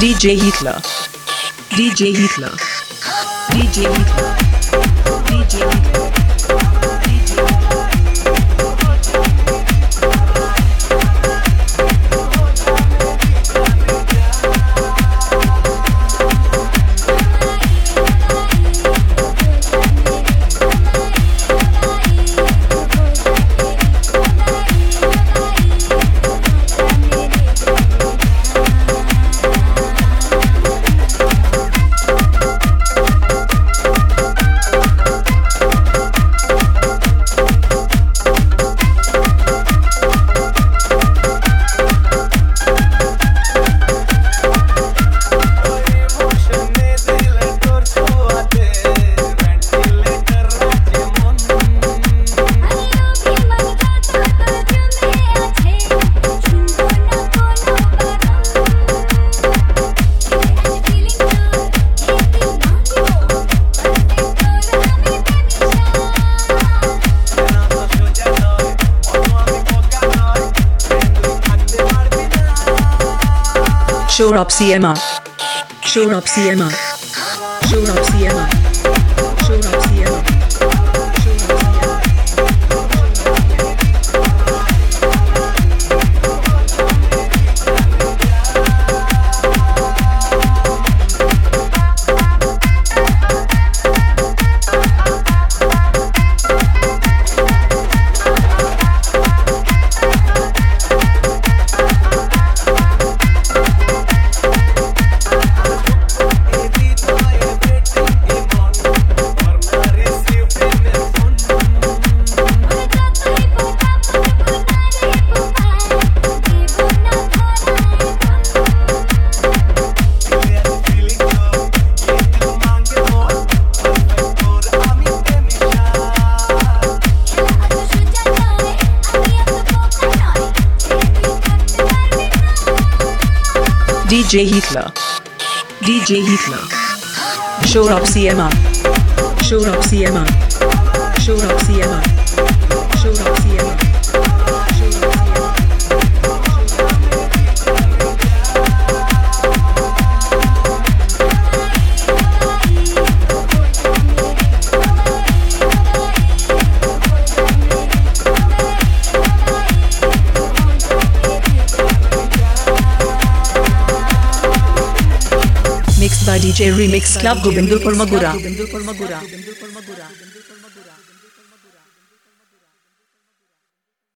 DJ Hitler. DJ Hitler. DJ Hitler. Shore up CMR. Shore up CMR. Shore up CMR. Shore up CMR. DJ Hitler. DJ Hitler. Shore up CMR. Shore up CMR. Shore up CMR. DJ Remix Club Gobindupur Magura.